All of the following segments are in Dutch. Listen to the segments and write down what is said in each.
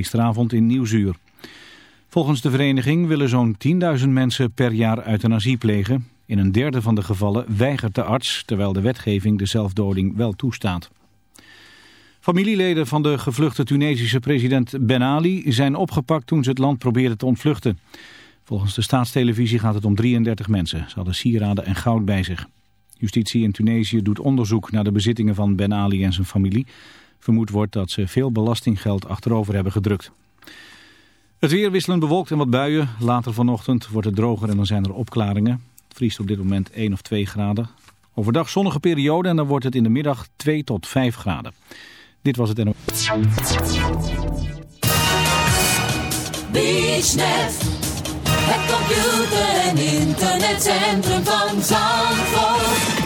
gisteravond in Nieuwzuur. Volgens de vereniging willen zo'n 10.000 mensen per jaar euthanasie plegen. In een derde van de gevallen weigert de arts, terwijl de wetgeving de zelfdoding wel toestaat. Familieleden van de gevluchte Tunesische president Ben Ali zijn opgepakt toen ze het land probeerden te ontvluchten. Volgens de staatstelevisie gaat het om 33 mensen. Ze hadden sieraden en goud bij zich. Justitie in Tunesië doet onderzoek naar de bezittingen van Ben Ali en zijn familie. Vermoed wordt dat ze veel belastinggeld achterover hebben gedrukt. Het weer wisselend bewolkt en wat buien. Later vanochtend wordt het droger en dan zijn er opklaringen. Het vriest op dit moment 1 of 2 graden. Overdag zonnige periode en dan wordt het in de middag 2 tot 5 graden. Dit was het NO. BeachNet, het computer- en internetcentrum van.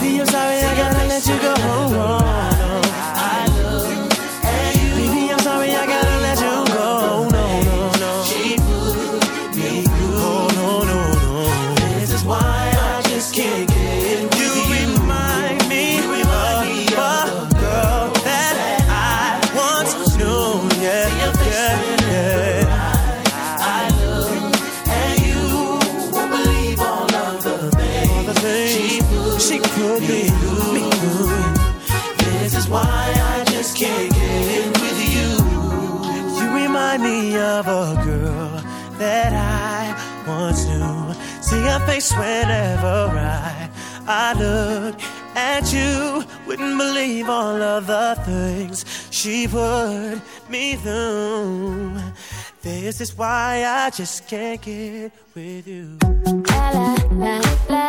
Baby, I'm sorry, I gotta let you go home. things she put me through. This is why I just can't get with you. La la la la.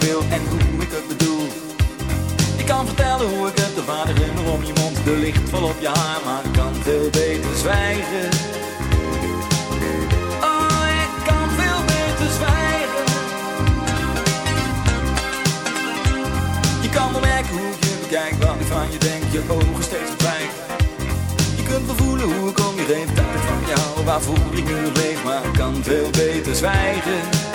je wil en hoe ik het bedoel. Ik kan vertellen hoe ik het de vader in om je mond, de licht vol op je haar, maar ik kan veel beter zwijgen. Oh, ik kan veel beter zwijgen. Je kan wel hoe je bekijk, wat ik van je denk, je ogen steeds verdwijgen. Je kunt wel voelen hoe ik om je heen, dat ik van jou, waarvoor ik nu leef, maar ik kan veel beter zwijgen.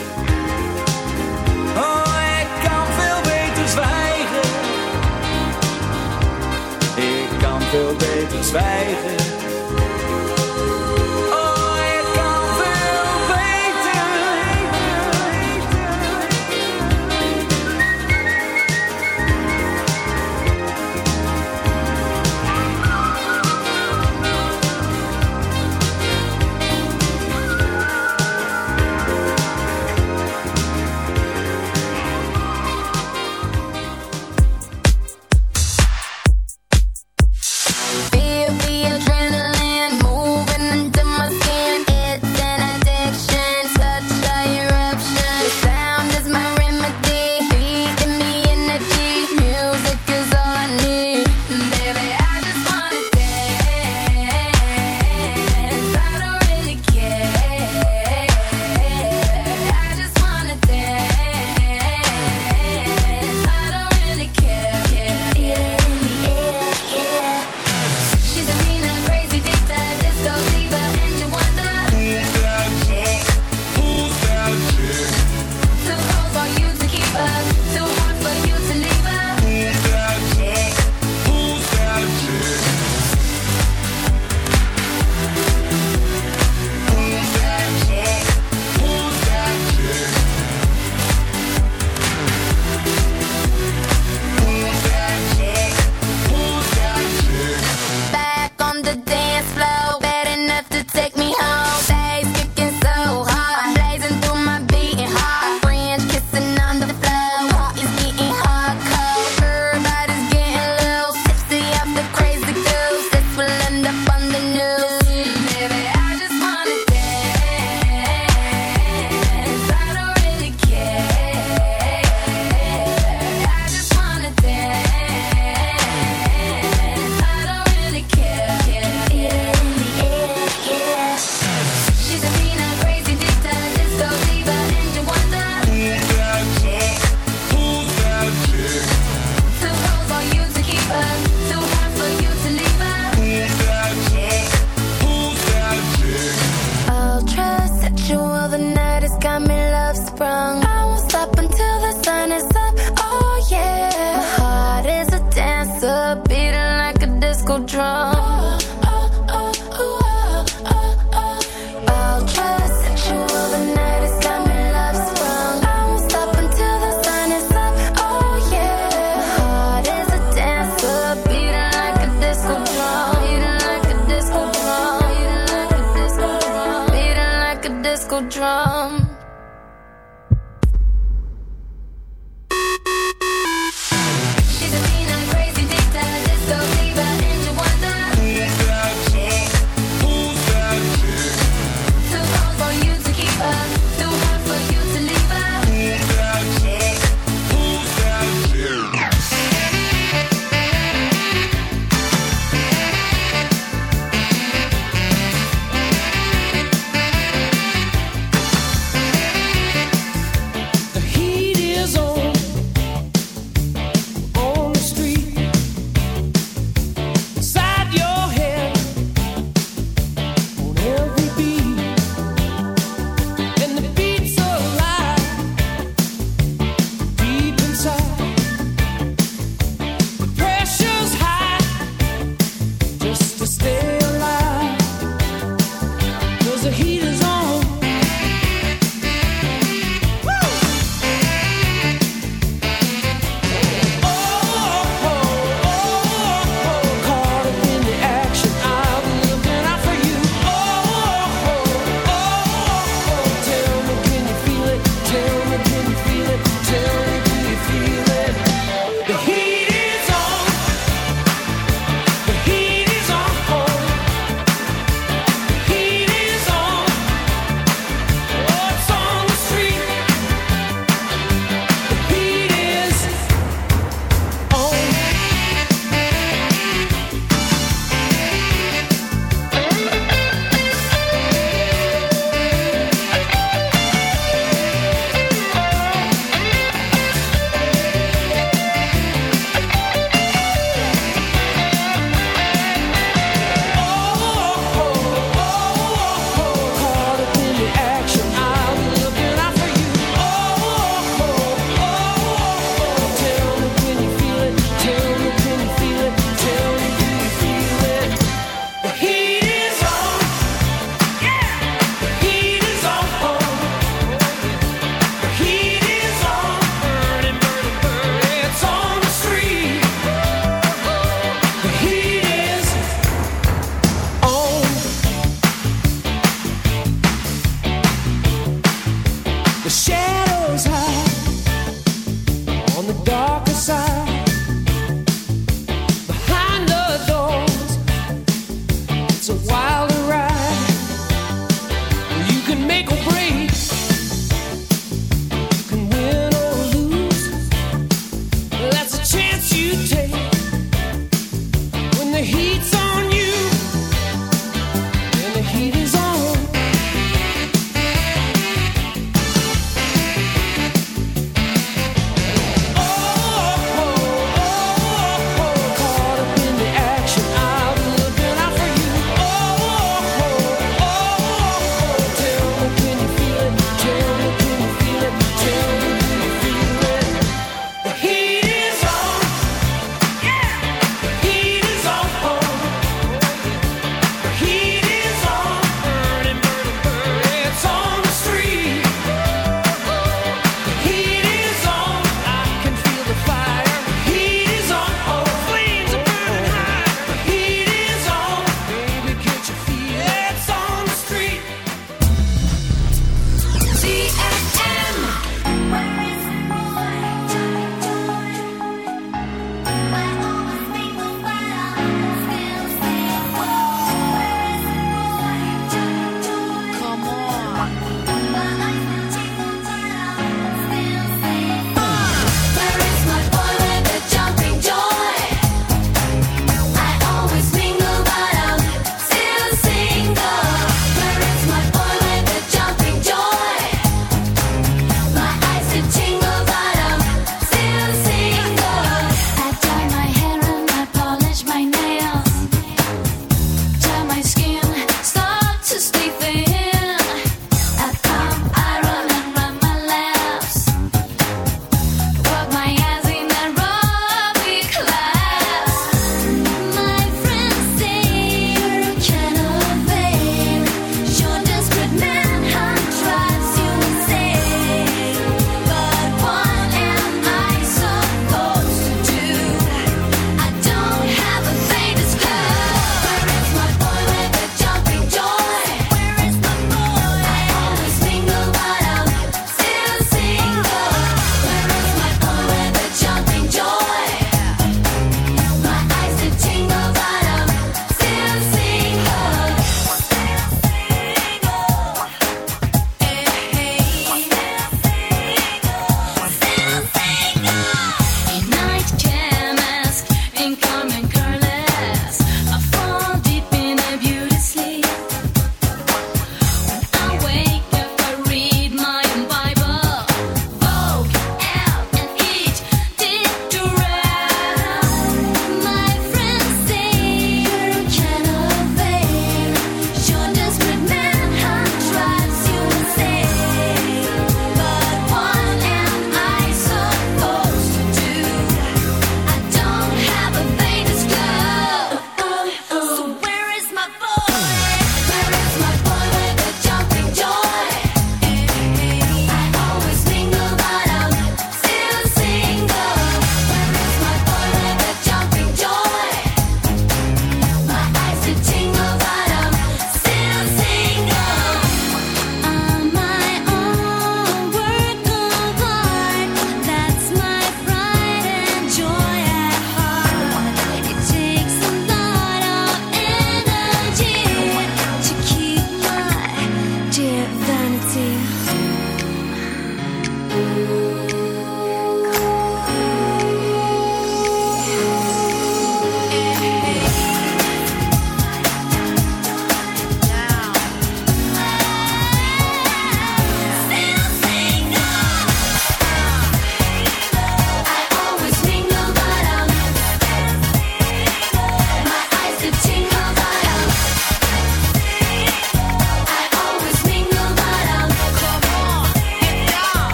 Veel beter zwijgen.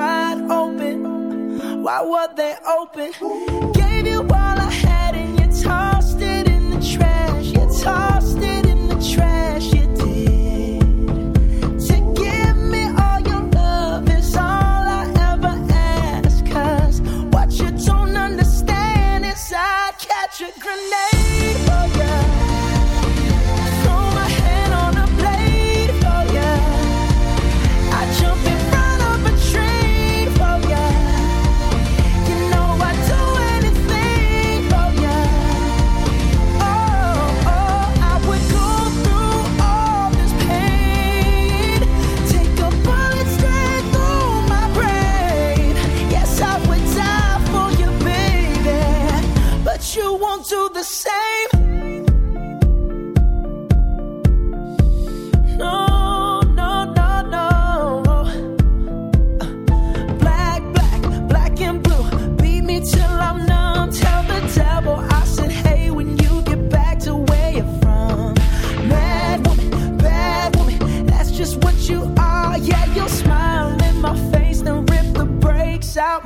Wide open. Why were they open?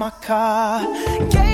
My car. Gave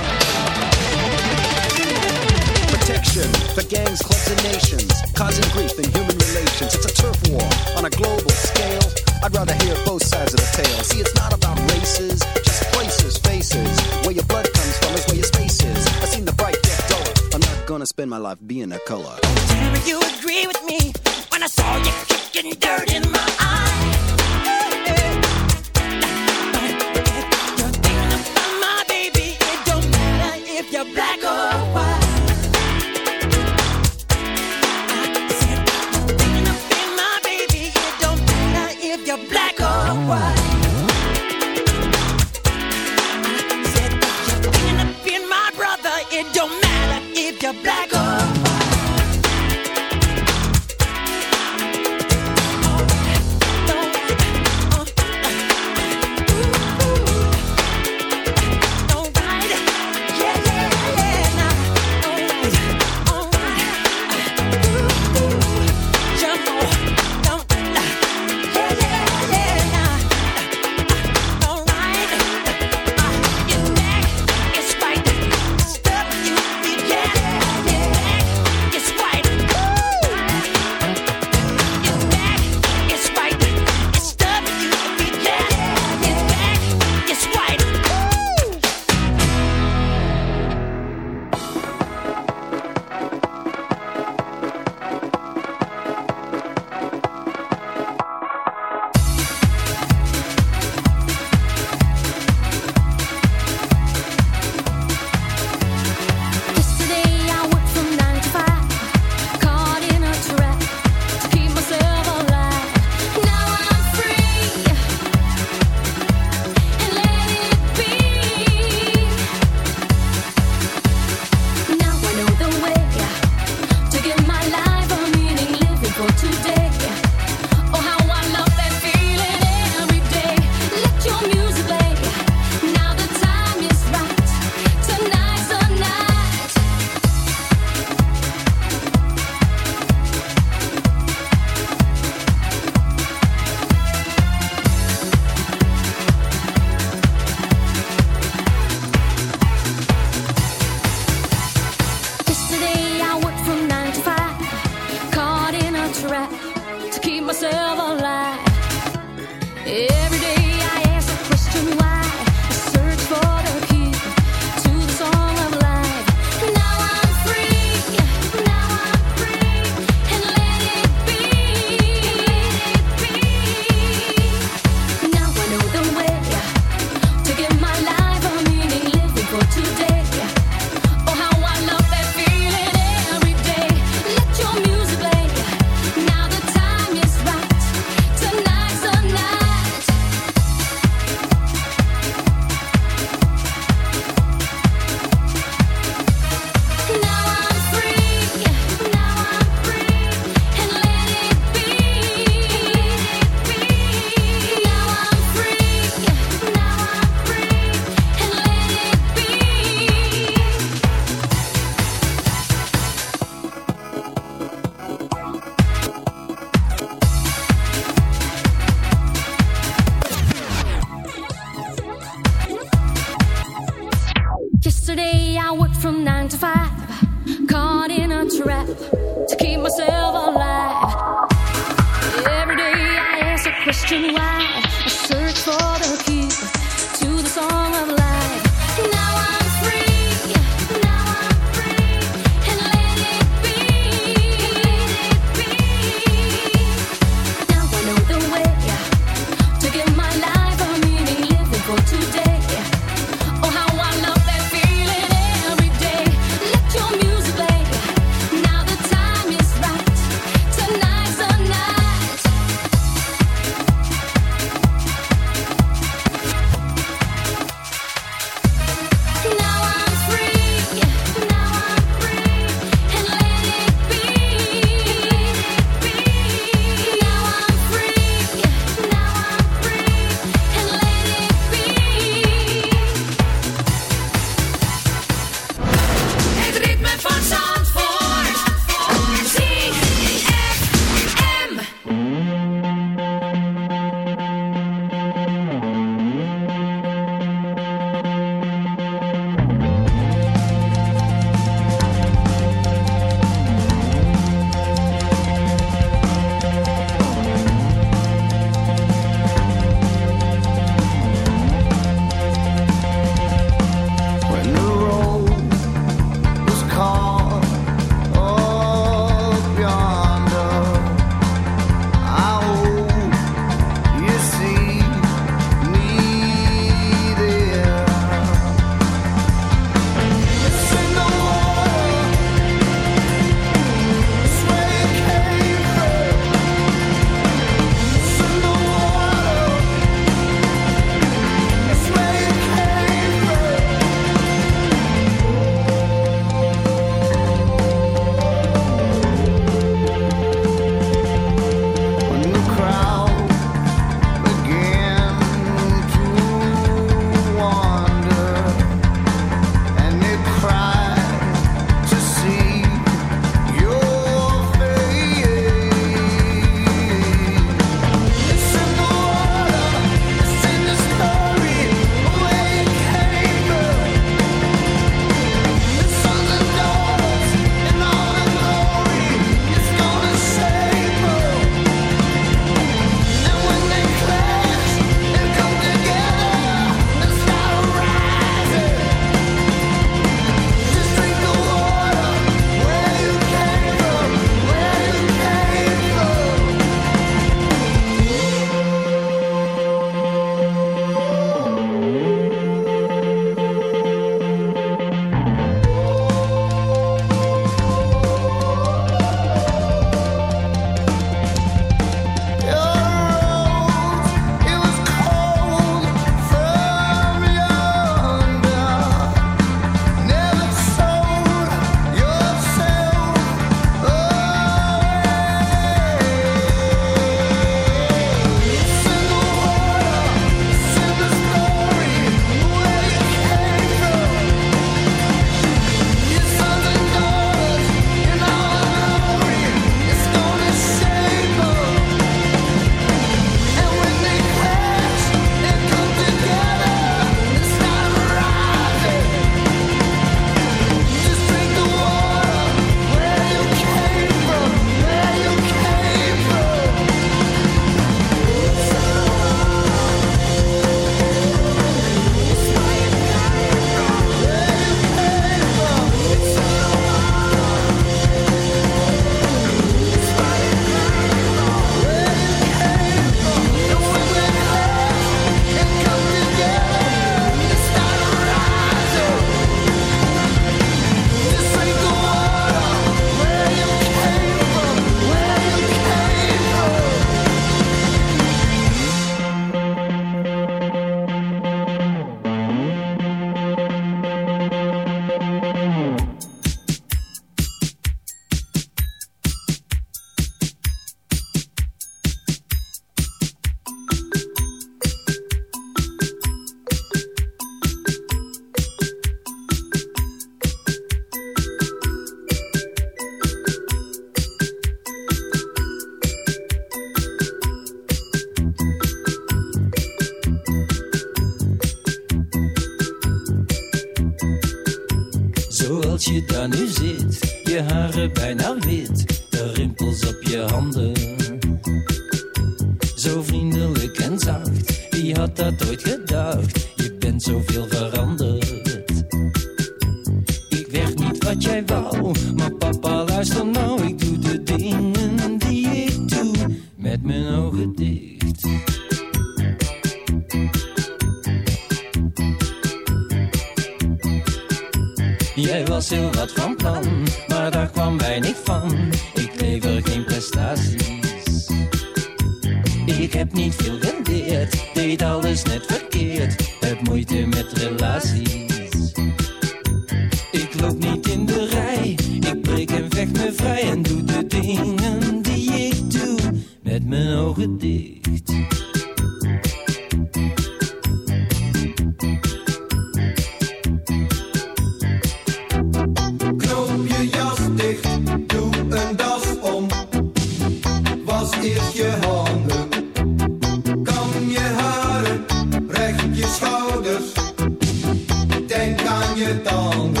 temps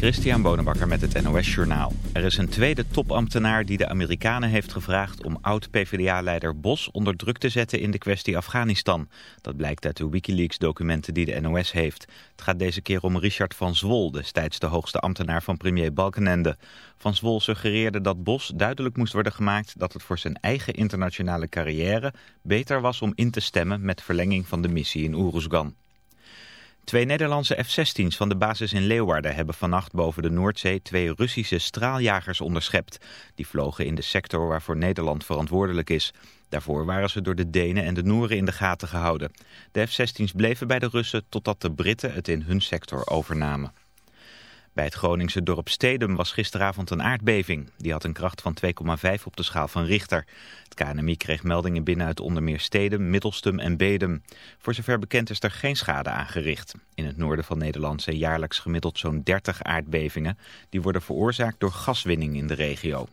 Christian Bonenbakker met het NOS Journaal. Er is een tweede topambtenaar die de Amerikanen heeft gevraagd om oud-PVDA-leider Bos onder druk te zetten in de kwestie Afghanistan. Dat blijkt uit de Wikileaks-documenten die de NOS heeft. Het gaat deze keer om Richard van Zwol, destijds de hoogste ambtenaar van premier Balkenende. Van Zwol suggereerde dat Bos duidelijk moest worden gemaakt dat het voor zijn eigen internationale carrière beter was om in te stemmen met verlenging van de missie in Oeruzgan. Twee Nederlandse F-16's van de basis in Leeuwarden hebben vannacht boven de Noordzee twee Russische straaljagers onderschept. Die vlogen in de sector waarvoor Nederland verantwoordelijk is. Daarvoor waren ze door de Denen en de Noeren in de gaten gehouden. De F-16's bleven bij de Russen totdat de Britten het in hun sector overnamen. Bij het Groningse dorp Stedum was gisteravond een aardbeving. Die had een kracht van 2,5 op de schaal van Richter. Het KNMI kreeg meldingen binnen uit onder meer Stedum, Middelstum en Bedum. Voor zover bekend is er geen schade aangericht. In het noorden van Nederland zijn jaarlijks gemiddeld zo'n 30 aardbevingen. Die worden veroorzaakt door gaswinning in de regio.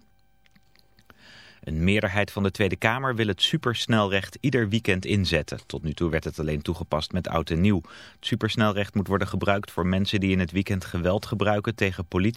Een meerderheid van de Tweede Kamer wil het supersnelrecht ieder weekend inzetten. Tot nu toe werd het alleen toegepast met oud en nieuw. Het supersnelrecht moet worden gebruikt voor mensen die in het weekend geweld gebruiken tegen politie.